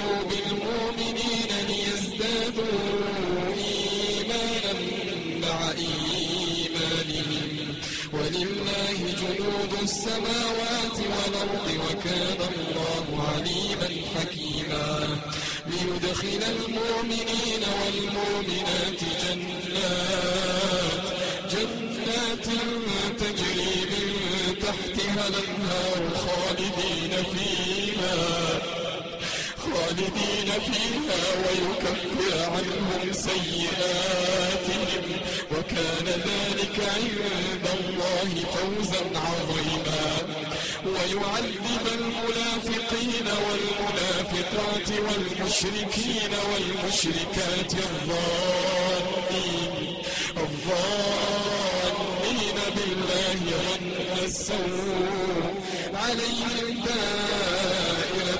قلوب المؤمنين ليزدادوا إيمانا مع إيمانهم. ولله جنود السماوات والأرض وكان الله عليما حكيما. ليدخل المؤمنين والمؤمنات جنات جنات تجري من تحتها الأنهار خالدين فيها. خالدين فيها ويكفر عنهم سيئاتهم. وكان ذلك عند الله فوزا عظيما. ويعذب المنافقين والمنافقات والمشركين والمشركات الظانين. الظانين بالله ظن السوء عليهم دائرة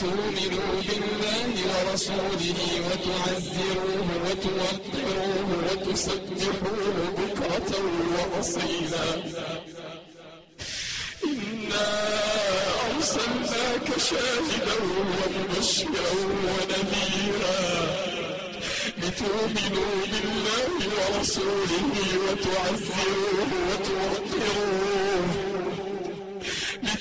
لتؤمنوا بالله ورسوله وتعزروه وتوقروه وتسبحوه بكرة وأصيلا. إنا أرسلناك شاهدا ومبشرا ونذيرا. لتؤمنوا بالله ورسوله وتعزروه وتوقروه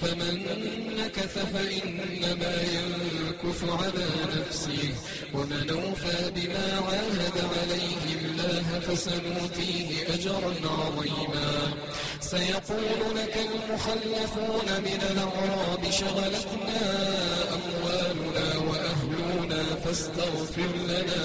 فمن نكث فإنما ينكث على نفسه. ومن أوفى بما عاهد عليه الله فسنؤتيه أجرا عظيما. سيقول لك المخلفون من الأعراب شغلتنا أموالنا وأهلنا فاستغفر لنا.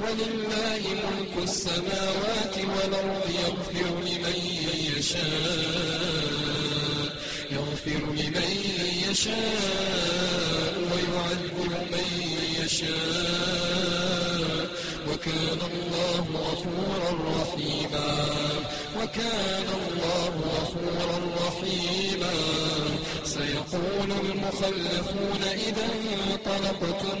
ولله ملك السماوات والأرض يغفر لمن يشاء يغفر لمن يشاء ويعذب من يشاء. وكان الله غفورا رحيما وكان الله غفورا رحيما. سيقول المخلفون إذا انطلقتم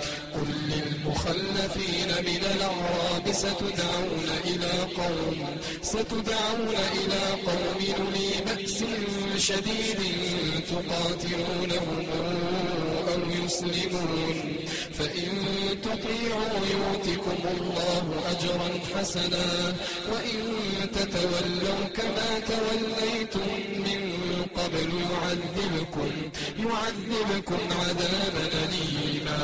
للمخلفين من الأعراب ستدعون إلى قوم ستدعون إلى قوم لي بأس شديد تقاتلونهم أو يسلمون. فإن تطيعوا يؤتكم الله أجرا حسنا وإن تتولوا كما توليتم من قبل يعذبكم يعذبكم عذابا أليما.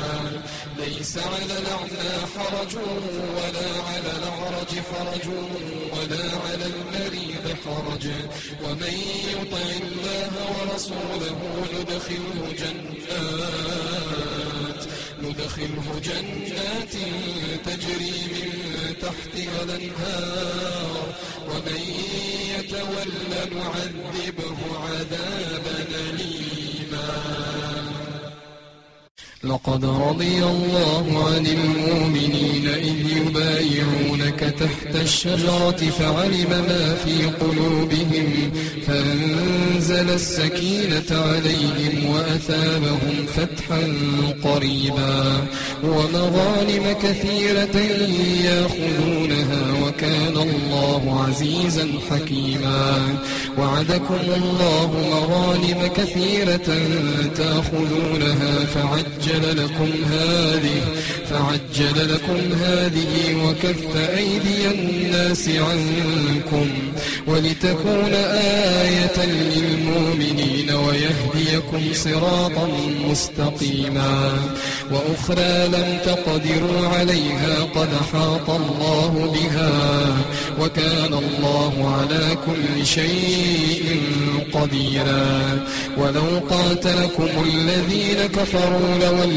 ليس على الأعمى حرج ولا على الأعرج حرج ولا على المريض حرج. ومن يطع الله ورسوله ندخله جنات. ندخله جنات تجري من تحتها الأنهار. ومن يتول نعذبه عذابا أليما. لقد رضي الله عن المؤمنين إذ يبايعونك تحت الشجرة فعلم ما في قلوبهم فأنزل السكينة عليهم وأثابهم فتحا قريبا ومغانم كثيرة يأخذونها وكان الله عزيزا حكيما وعدكم الله مغانم كثيرة تأخذونها فعجل لكم هذه فعجل لكم هذه وكف أيدي الناس عنكم ولتكون آية للمؤمنين ويهديكم صراطا مستقيما. وأخرى لم تقدروا عليها قد حاط الله بها وكان الله على كل شيء قديرا. ولو قاتلكم الذين كفروا لولوا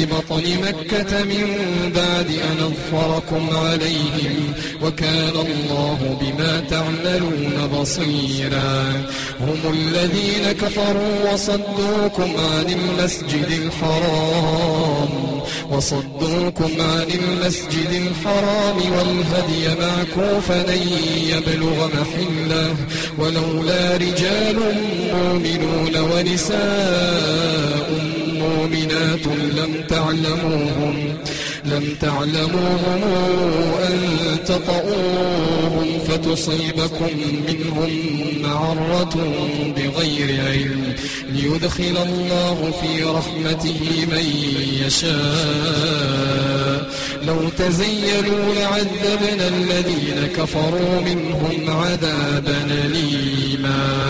ببطن مكة من بعد أن أظفركم عليهم وكان الله بما تعملون بصيرا. هم الذين كفروا وصدوكم عن المسجد الحرام وصدوكم عن المسجد الحرام والهدي معكوفا أن يبلغ محله. ولولا رجال مؤمنون ونساء مؤمنات لم تعلموهم لم تعلموهم أن تطؤوهم فتصيبكم منهم معرة بغير علم. ليدخل الله في رحمته من يشاء. لو تزيلوا لعذبنا الذين كفروا منهم عذابا أليما.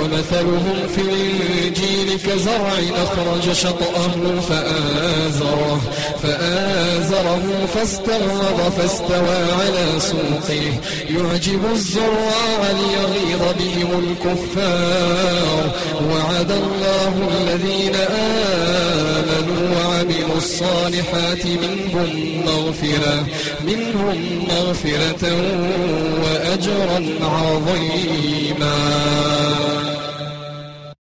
ومثلهم في الإنجيل كزرع أخرج شطأه فآزره فآزره فاستغرض فاستوى على سوقه. يعجب الزراع ليغيظ بهم الكفار. وعد الله الذين آمنوا وعملوا الصالحات منهم مغفرة منهم مغفرة وأجرا عظيما.